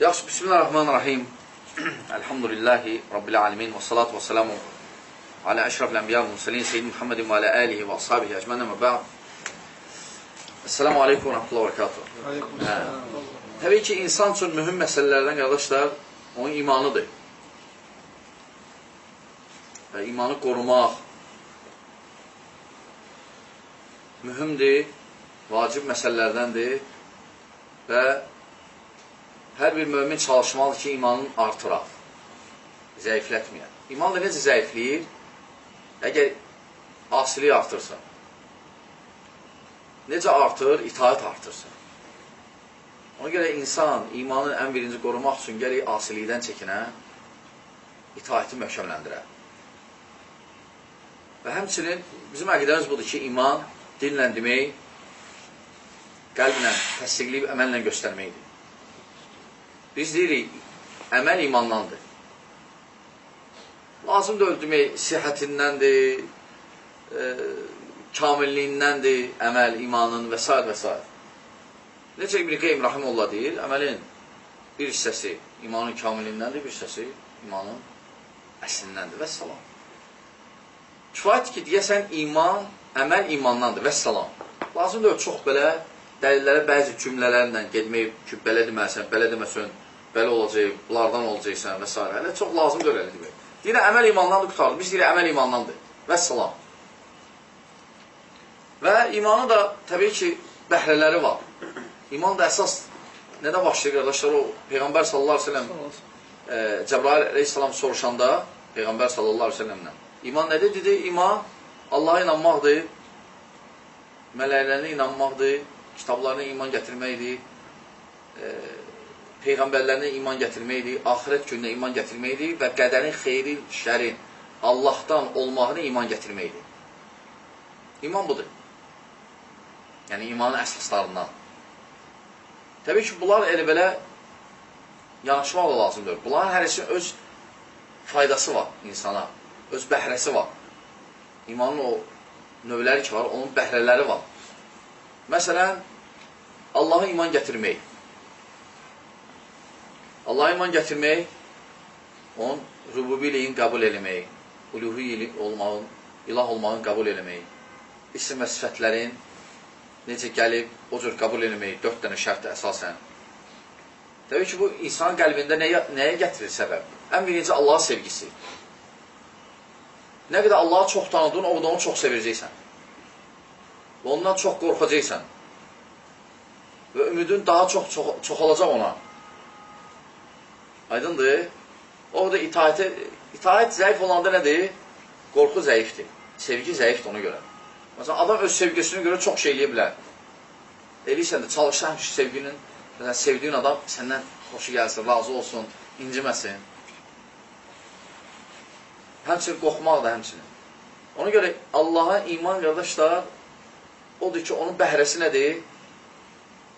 Yaxşı, bismillahirrahmanirrahim. Elhamdülillahi Rabbil alemin və salatu və selamu alə əşrafil ənbiya və musalin seyyid Muhammedin və alə əlihi və ashabihi əcmənə və bə'd. Esselamu aleykum və rəhmətullah və rəkatuhu. Təbii ki, insan üçün mühüm məsələlərdən qardaşlar, onun imanıdır. Və imanı qorumaq mühümdir, vacib məsələlərdəndir və hər bir mömin çalışmalıdır ki, imanın artıraq, zəiflətməyən. İman da necə zəifləyir? Əgər asiliyi artırsa. Necə artır? İtaət artırsa. Ona görə insan imanın ən birinci qorumaq üçün gələk asilikdən çəkinə, itaəti möhkəmləndirə. Və həmçinin bizim əqidəmiz budur ki, iman dinlə demək, qəlblə, təsdiqləyib əməllə göstərməkdir. Biz deyirik, əməl imandandır. Lazım deyil demək, sihətindəndir, e, kamilliyindəndir əməl, imanın və s. və s. Necə İbn-i Qeym Rahimullah deyir, əməlin bir hissəsi imanın kamilliyindəndir, bir hissəsi imanın əslindəndir və salam. Kifayət ki, deyəsən, iman, əməl imandandır və salam. Lazım deyil, çox belə dəlillərə bəzi cümlələrlə getmək ki, belə deməsən, belə deməsən, belə olacaq, bunlardan olacaqsan və s. Hələ çox lazım elə demək. Deyirə, əməl imandandır, qutarlı. Biz deyirək, əməl imandandır. Və salam. Və imanı da təbii ki, bəhrələri var. İman da əsas nədə başlayır, qardaşlar? O, Peyğəmbər sallallahu aleyhi ve sellem e, Cəbrail aleyhissalam soruşanda Peyğəmbər sallallahu aleyhi ve sellemlə İman nədir? Dedi, iman Allaha inanmaqdır, mələklərinə inanmaqdır, kitablarına iman gətirməkdir, e, peyğəmbərlərinə iman gətirməkdir, axirət gününə iman gətirməkdir və qədərin xeyri, şərin Allahdan olmağına iman gətirməkdir. İman budur. Yəni, imanın əsaslarından. Təbii ki, bunlar elə belə yanaşmaq da lazımdır. Bunların hərəsinin öz faydası var insana, öz bəhrəsi var. İmanın o növləri ki var, onun bəhrələri var. Məsələn, Allaha iman gətirmək. Allaha iman gətirmək, onun rububiliyin qəbul eləmək, uluhi olmağın, ilah olmağın qəbul eləmək, isim və sifətlərin necə gəlib, o cür qəbul eləmək, dörd dənə şərtə əsasən. Təbii ki, bu insan qəlbində nəyə, nəyə gətirir səbəb? Ən birinci Allaha sevgisi. Nə qədər Allahı çox tanıdığın, o onu çox sevəcəksən. Və ondan çox qorxacaqsan. Və ümidin daha çox, çox çoxalacaq ona. Aydındır? O da itaətə, itaət zəif olanda nədir? Qorxu zəifdir. Sevgi zəifdir ona görə. Məsələn, adam öz sevgisine görə çox şey eləyə bilər. Eləyirsən də çalışan sevginin, məsələn, sevdiyin adam səndən xoşu gəlsin, razı olsun, inciməsin. Həmçinin qorxmaq da həmçinin. Ona görə Allaha iman qardaşlar, odur ki, onun bəhrəsi nədir?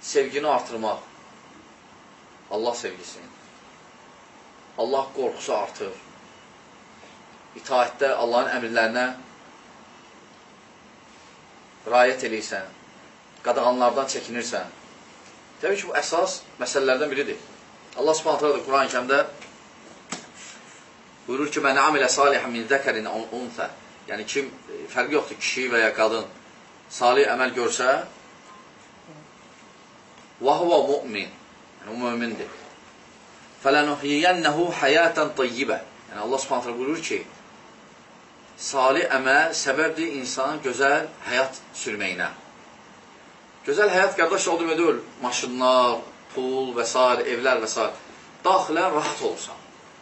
Sevgini artırmaq. Allah sevgisini. Allah qorxusu artır. İtaətdə Allahın əmrlərinə rayət eləyirsən, qadağanlardan çəkinirsən. Təbii ki, bu əsas məsələlərdən biridir. Allah Subhanahu taala Quran-ı Kərimdə buyurur ki, "Mən amilə salihan min zakarin aw unsa" Yəni kim e, fərqi yoxdur, kişi və ya qadın salih əməl görsə, "Və huwa mu'min" Yəni, o mümindir fələnuhiyyənəhu həyətən tayyibə. Yəni Allah Subhanahu buyurur ki, salih əməl səbəbdir insanın gözəl həyat sürməyinə. Gözəl həyat qardaş oldu deyil, maşınlar, pul və s. evlər və s. Daxilən rahat olsan.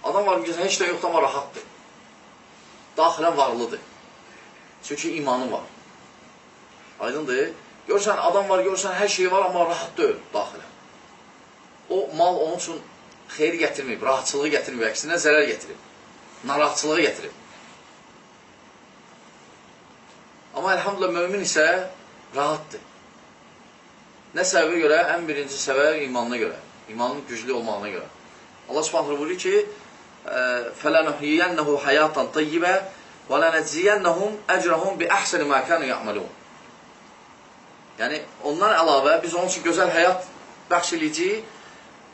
Adam var ki, heç də yoxdur, amma rahatdır. Daxilən varlıdır. Çünki imanı var. Aydındır? Görsən, adam var, görsən, hər şey var, amma rahat deyil daxilən. O mal onun üçün xeyir gətirməyib, rahatçılığı gətirməyib, əksinə zərər gətirib, narahatçılığı gətirib. Amma elhamdülillah mömin isə rahatdır. Nə səbəbə görə? Ən birinci səbəb imanına görə, imanın güclü olmağına görə. Allah subhanə buyurur ki, فَلَنُحْيِيَنَّهُ حَيَاتًا طَيِّبًا وَلَنَجْزِيَنَّهُمْ أَجْرَهُمْ بِأَحْسَنِ مَا كَانُوا يَعْمَلُونَ Yəni, ondan əlavə biz onun üçün gözəl həyat bəxş edəcəyik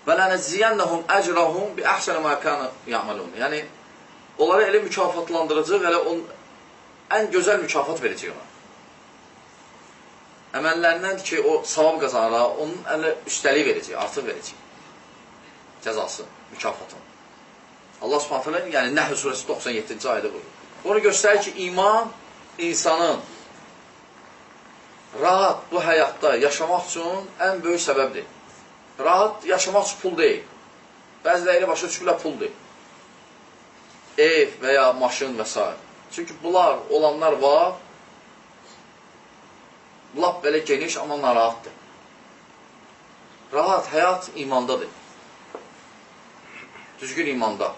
Və lənəzziyənnəhum əcrahum bi əhsənə mə kanu ya'malun. Yəni onlara elə mükafatlandıracaq, elə on ən gözəl mükafat verəcək ona. Əməllərindən ki, o savab qazanaraq, onun ələ üstəlik verəcək, artıq verəcək. Cəzası, mükafatın. Allah Subhanahu yəni Nəhl surəsi 97-ci ayədə buyurur. Onu göstərir ki, iman insanın rahat bu həyatda yaşamaq üçün ən böyük səbəbdir. Rahat yaşamaq üçün pul deyil. Bəziləri başa düşürlər pul deyil. Ev və ya maşın və s. Çünki bunlar, olanlar var, lap belə geniş, amma narahatdır. Rahat həyat imandadır. Düzgün imanda.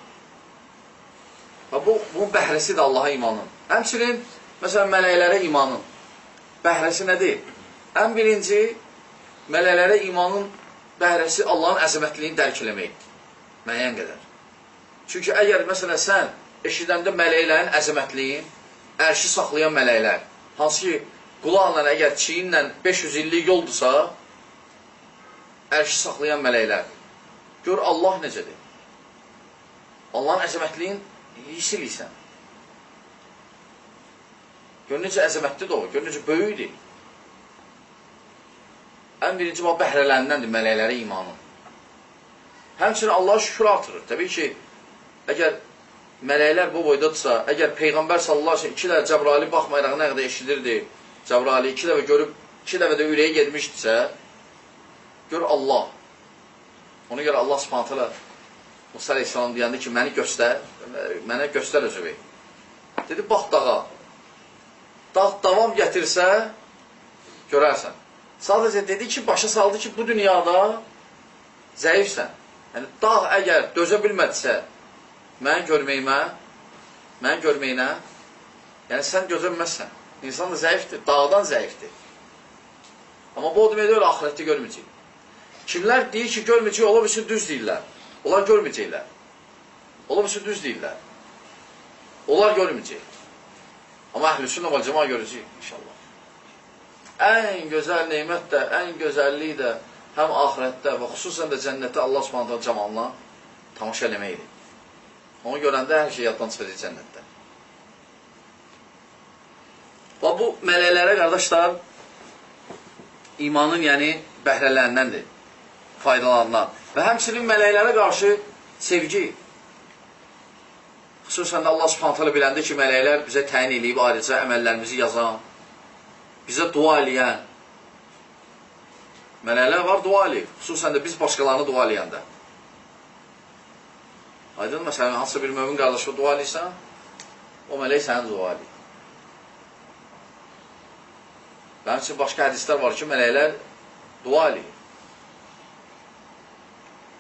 Və bu, bunun bəhrəsidir Allaha imanın. Həmçinin, məsələn, mələklərə imanın. Bəhrəsi nədir? Ən birinci, mələklərə imanın bəhrəsi Allahın əzəmətliyini dərk eləmək. Müəyyən qədər. Çünki əgər, məsələn, sən eşidəndə mələklərin əzəmətliyin, ərşi saxlayan mələklər, hansı ki, qulaqla, əgər çiyinlə 500 illik yoldursa, ərşi saxlayan mələklər, gör Allah necədir. Allahın əzəmətliyin hiss eləyirsən. Gör necə əzəmətlidir o, gör necə böyükdir. Ən birinci bax, bəhrələndəndir mələklərə imanın. Həmçinin Allah şükür artırır. Təbii ki, əgər mələklər bu boydadırsa, əgər Peyğəmbər sallallahu aleyhi iki dəfə Cəbrali baxmayaraq nə qədər eşidirdi, Cəbrali iki dəfə görüb, iki dəfə də ürəyə gedmişdisə, gör Allah. Ona görə Allah subhanətələ Musa aleyhissalam deyəndə ki, məni göstər, mənə göstər özüvi. Dedi, bax dağa. Dağ davam gətirsə, görərsən. Sadəcə dedi ki, başa saldı ki, bu dünyada zəifsən. Yəni, dağ əgər dözə bilmədisə, mən görməyimə, mən görməyinə, yəni sən gözənməzsən. İnsan da zəifdir, dağdan zəifdir. Amma bu o demək deyil, ahirətdə görməyəcək. Kimlər deyir ki, görməyəcək, ola bilsin düz deyirlər. Onlar görməyəcəklər. Ola bilsin düz deyirlər. Onlar görməyəcək. Amma əhl-i sünnə və cəma görəcək, inşallah. Ən gözəl neymət də, ən gözəllik də həm ahirətdə və xüsusən də cənnətdə Allah subhanətə camalına tamaşa eləməkdir. Onu görəndə hər şey yaddan çıxacaq cənnətdə. Və bu mələklərə, qardaşlar, imanın, yəni, bəhrələrindən faydalanan. Və həmçinin mələklərə qarşı sevgi. Xüsusən də Allah subhanətələ biləndə ki, mələklər bizə təyin edib, ayrıca əməllərimizi yazan, bizə dua eləyən, mələklər var dua eləyib. Xüsusən də biz başqalarını dua eləyəndə. Aydın, məsələn, hansısa bir mömin qardaşa dua eləyirsən, o mələk səni dua eləyir. Mənim üçün başqa hədislər var ki, mələklər dua eləyir.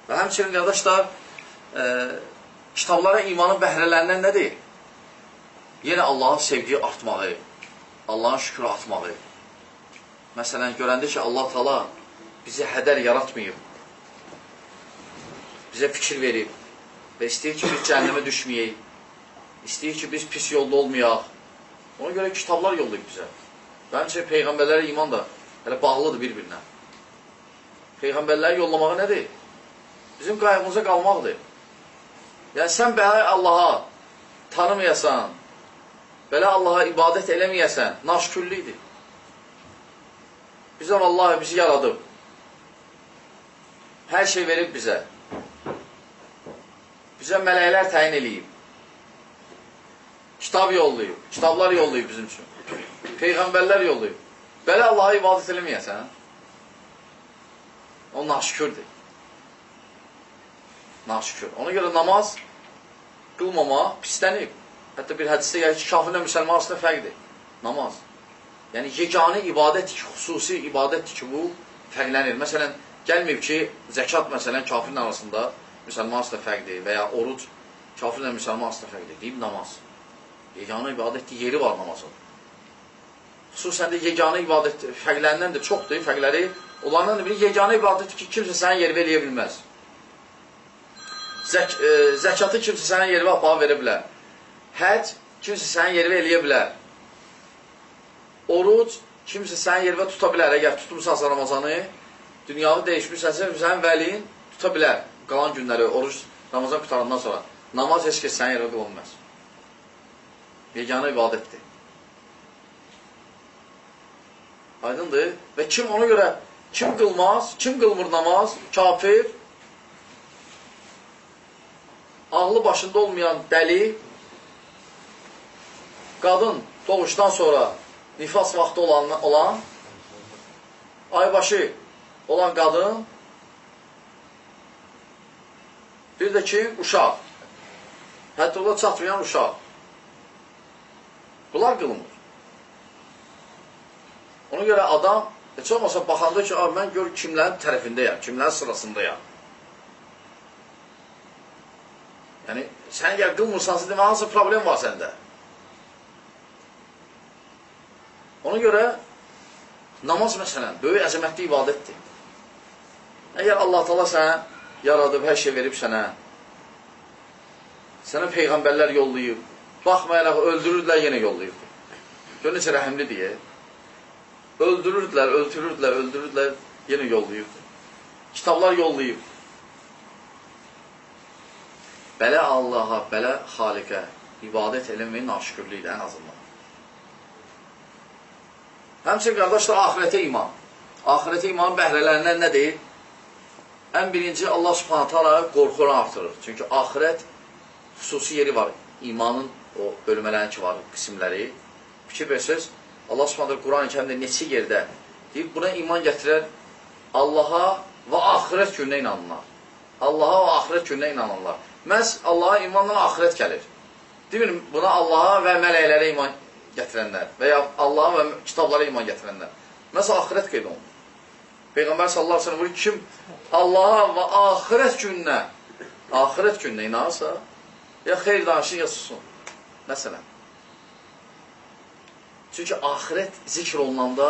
Və həmçinin qardaşlar, e, kitablara imanın bəhrələrindən nədir? Yenə Allahın sevgiyi artmağı, Allahın şükrü artmağı. Məsələn, görəndə ki, Allah tala bizi hədər yaratmayıb, bizə fikir verib, və istəyir ki, biz cəhənnəmə düşməyək, istəyir ki, biz pis yolda olmayaq. Ona görə kitablar yollayıb bizə. Bəncə, Peyğəmbərlərə iman da hələ bağlıdır bir-birinə. Peyğəmbərləri yollamağı nədir? Bizim qayğımıza qalmaqdır. Yəni, sən belə Allaha tanımayasan, belə Allaha ibadət eləməyəsən, naşküllüdür. Bizə Allah bizi yaradıb. Hər şey verib bizə bizə mələklər təyin eləyib. Kitab yollayıb, kitablar yollayıb bizim üçün. Peyğəmbərlər yollayıb. Belə Allaha ibadət eləməyəsən, o naşükürdür. Naşükür. Ona görə namaz qılmama pislənib. Hətta bir hədisdə gəlir ki, kafirlə müsəlman arasında fərqdir. Namaz. Yəni, yeganə ibadət ki, xüsusi ibadətdir ki, bu fərqlənir. Məsələn, gəlməyib ki, zəkat məsələn kafirin arasında müsəlman arasında fərqdir və ya oruc kafirlə müsəlman arasında fərqdir. Deyib namaz. Yeganə ibadətdir, yeri var namazın. Xüsusən də yeganə ibadət fərqlərindən də çoxdur, fərqləri. Onlardan da biri yeganə ibadətdir ki, kimsə sənin yerində eləyə bilməz. Zək e, zəkatı kimsə sənin yerində aparıb verə bilər. Həc kimsə sənin yerində eləyə bilər. Oruc kimsə sənin yerində tuta bilər. Əgər tutmuşsansa Ramazanı, dünyavi dəyişmişsənsə, sənin vəliyin tuta bilər. Qalan günləri, oruç, Ramazan qutarandan sonra. Namaz heç kəs sənin yerə qılınmaz. Yeganə ibadətdir. Aydındır. Və kim ona görə, kim qılmaz, kim qılmır namaz, kafir, ağlı başında olmayan dəli, qadın doğuşdan sonra nifas vaxtı olan, olan aybaşı olan qadın, bir də ki, uşaq. Hətta ola çatmayan uşaq. Bunlar qılmır. Ona görə adam heç olmasa baxanda ki, mən gör kimlərin tərəfindəyəm, kimlərin sırasındayam. Yəni, sən əgər qılmırsansa, demə, hansı problem var səndə? Ona görə namaz məsələn, böyük əzəmətli ibadətdir. Əgər Allah tala sənə yaradıb, hər şey verib sənə, sənə peyğəmbərlər yollayıb, baxmayaraq öldürürdülər, yenə yollayıb. Gör necə rəhimli deyə. Öldürürdülər, öldürürdülər, öldürürdülər, yenə yollayıb. Kitablar yollayıb. Belə Allaha, belə Xalikə ibadət eləməyin naşükürlüklə ən azından. Həmçin, qardaşlar, ahirətə iman. Ahirətə iman bəhrələrindən nədir? Ən birinci, Allah subhanətə ala qorxunu artırır. Çünki ahirət xüsusi yeri var. İmanın o bölmələrin ki var, qismləri. Fikir versəz, Allah subhanətə Quran-ı kərimdə neçə yerdə deyib, buna iman gətirər Allaha və ahirət gününə inanırlar. Allaha və ahirət gününə inanırlar. Məhz Allaha imanla axirət gəlir. Demir, buna Allaha və mələklərə iman gətirənlər və ya Allaha və kitablara iman gətirənlər. Məhz axirət qeyd olunur. Peyğəmbər sallallahu aleyhi ve sellem buyur, kim Allaha və axirət gününə, axirət gününə inanırsa, ya xeyr danışın, ya susun. Məsələn. Çünki axirət zikr olunanda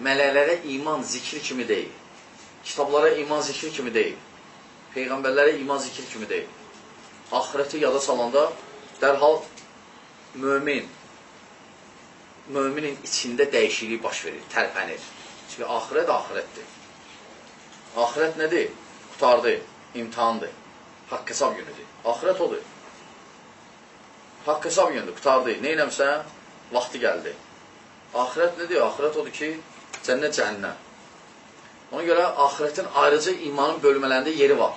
mələklərə iman zikri kimi deyil. Kitablara iman zikri kimi deyil. Peyğəmbərlərə iman zikir kimi deyil. Ahirəti yada salanda dərhal mömin, möminin içində dəyişiklik baş verir, tərpənir. Çünki ahirət ahirətdir. Ahirət nədir? Qutardı, imtihandır, haqq hesab günüdür. Ahirət odur. Haqq hesab günüdür, qutardı. Neynəmsən? Vaxtı gəldi. Ahirət nədir? Ahirət odur ki, cənnət, cəhənnəm. Ona görə ahirətin ayrıca imanın bölmələrində yeri var.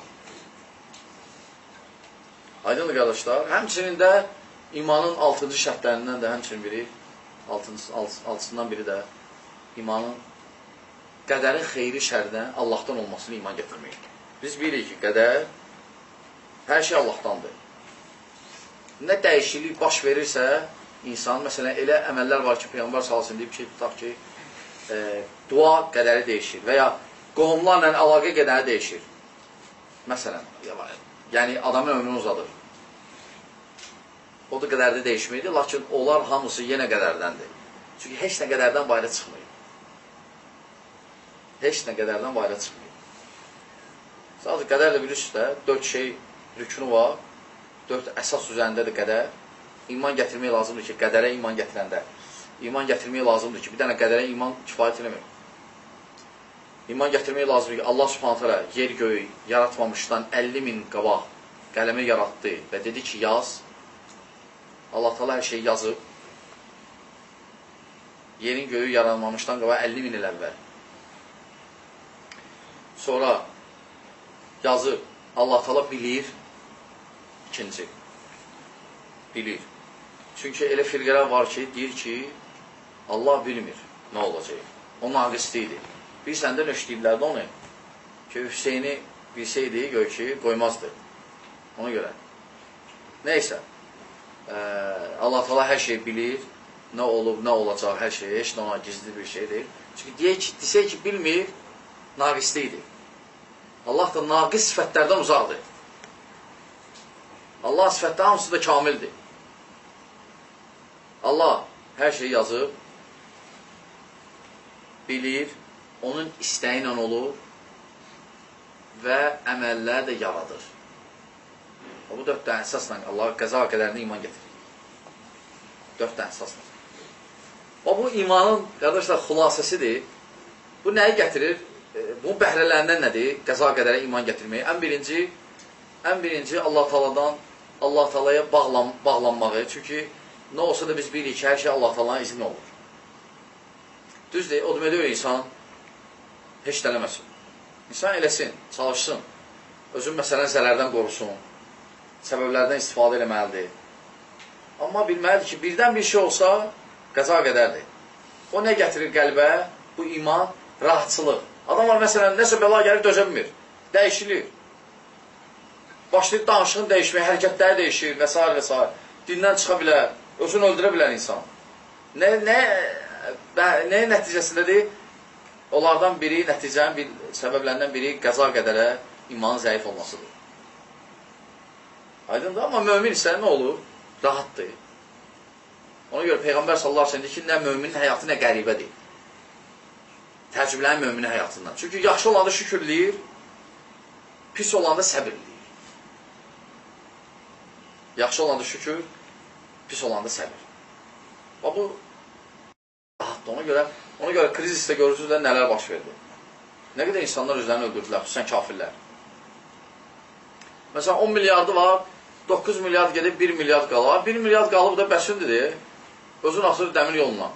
Aydınlı qardaşlar. Həmçinin də imanın altıncı şərtlərindən də həmçinin biri, altıncı, altısından biri də imanın qədərin xeyri şərdən Allahdan olmasını iman getirməkdir. Biz bilirik ki, qədər hər şey Allahdandır. Nə dəyişiklik baş verirsə, insan, məsələn, elə əməllər var ki, Peyğəmbər salsın deyib ki, tutaq ki, e, dua qədəri dəyişir və ya qohumlarla əlaqə qədəri dəyişir. Məsələn, yəni adamın ömrünü uzadır. O da qədərdə dəyişməkdir, lakin onlar hamısı yenə qədərdəndir. Çünki heç nə qədərdən bayra çıxmıyor. Heç nə qədərdən bayra çıxmıyor. Sadəcə qədərlə bilirsiniz də, dörd şey rükünü var, dörd əsas üzərindədir qədər. İman gətirmək lazımdır ki, qədərə iman gətirəndə iman gətirmək lazımdır ki, bir dənə qədərə iman kifayət eləmir. İman gətirmək lazımdır ki, Allah subhanət hələ yer göyü yaratmamışdan 50 min qabaq qələmi yaratdı və dedi ki, yaz. Allah tala hər şeyi yazıb. Yerin göyü yaranmamışdan qabaq 50 min il əvvəl. Sonra yazıb. Allah tala bilir. İkinci. Bilir. Çünki elə firqələr var ki, deyir ki, Allah bilmir nə olacaq. O naqislidir. Bilsən də nöşləyiblərdə onu ki, Hüseyni bilsəydi, gör ki, qoymazdı. Ona görə. Neysə, Allah tala hər şey bilir, nə olub, nə olacaq, hər şey, heç nə ona gizli bir şey deyil. Çünki deyək ki, desək ki, bilmir, naqislidir. Allah da naqis sifətlərdən uzaqdır. Allah sifətdə hamısı da kamildir. Allah hər şeyi yazıb, bilir, onun istəyi ilə olur və əməllər də yaradır. Bu dörd dənə əsasla Allah qəza qədərinə iman getirir. Dörd dənə əsasla. O, bu imanın, qardaşlar, xülasəsidir. Bu nəyi gətirir? e, bu bəhrələrindən nədir? Qəza qədərə iman gətirməyi. Ən birinci, ən birinci Allah Taaladan Allah Taalaya bağlan, bağlanmağı. Çünki nə olsa da biz bilirik ki, hər şey Allah Taalanın izni olur. Düzdür, o demək deyil insan heç dələməsin. İnsan eləsin, çalışsın. Özün məsələn zərərdən qorusun. Səbəblərdən istifadə eləməlidir. Amma bilməlidir ki, birdən bir şey olsa, qəza qədərdir. O nə gətirir qəlbə? Bu iman, rahatçılıq. Adam var, məsələn, nəsə bəla gəlir, dözənmir. Dəyişilir. Başlayır danışığın dəyişməyə, hərəkətləri dəyişir və s. və s. Dindən çıxa bilər, özünü öldürə bilər insan. Nə, nə, bə, nə nəticəsindədir? Onlardan biri, nəticənin bir səbəblərindən biri qəza qədərə imanın zəif olmasıdır. Aydındır, amma mömin isə nə olur? Rahatdır. Ona görə Peyğəmbər sallallahu əleyhi və səlləm ki, nə möminin həyatı nə qəribədir. Təcrübələnir möminin həyatından. Çünki yaxşı olanda şükürləyir, pis olanda səbirləyir. Yaxşı olanda şükür, pis olanda səbir. Və bu rahatdır. Ona görə, ona görə krizisdə görürsünüz də nələr baş verdi. Nə qədər insanlar özlərini öldürdülər, xüsusən kafirlər. Məsələn, 10 milyardı var, 9 milyard gedib 1 milyard qalır. 1 milyard qalıb da bəsindir. Özün asır dəmir yoluna.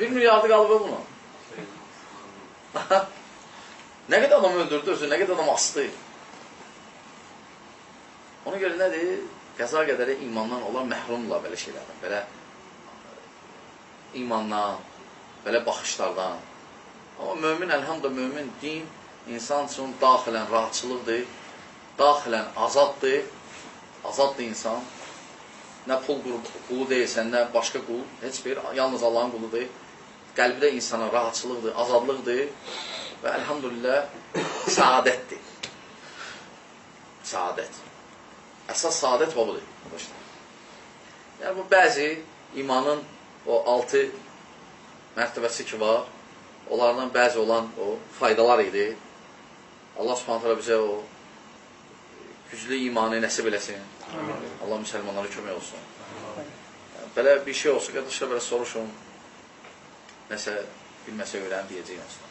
1 milyardı qalıb buna. nə qədər adam öldürdü özü, nə qədər adam astı. Ona görə nədir? Qəza qədəri imandan olan məhrumlar belə şeylərdən. Belə imandan, belə baxışlardan. Amma mömin, əlhamdə mömin din insan üçün daxilən rahatçılıqdır, daxilən azaddır, azaddır insan. Nə pul qulu deyilsən, nə başqa qul, heç bir, yalnız Allahın quludur. Qəlbdə insana rahatçılıqdır, azadlıqdır və əlhamdülillah saadətdir. Saadət. Əsas saadət bu budur. Yəni, bu bəzi imanın o altı mərtəbəsi ki var, onlardan bəzi olan o faydalar idi. Allah subhanətlə bizə o güclü imanı nəsib eləsin. Allah müsəlmanlara kömək olsun. Belə bir şey olsa, qardaşlar, belə soruşun. Nəsə, bilməsə öyrən deyəcəyim aslında.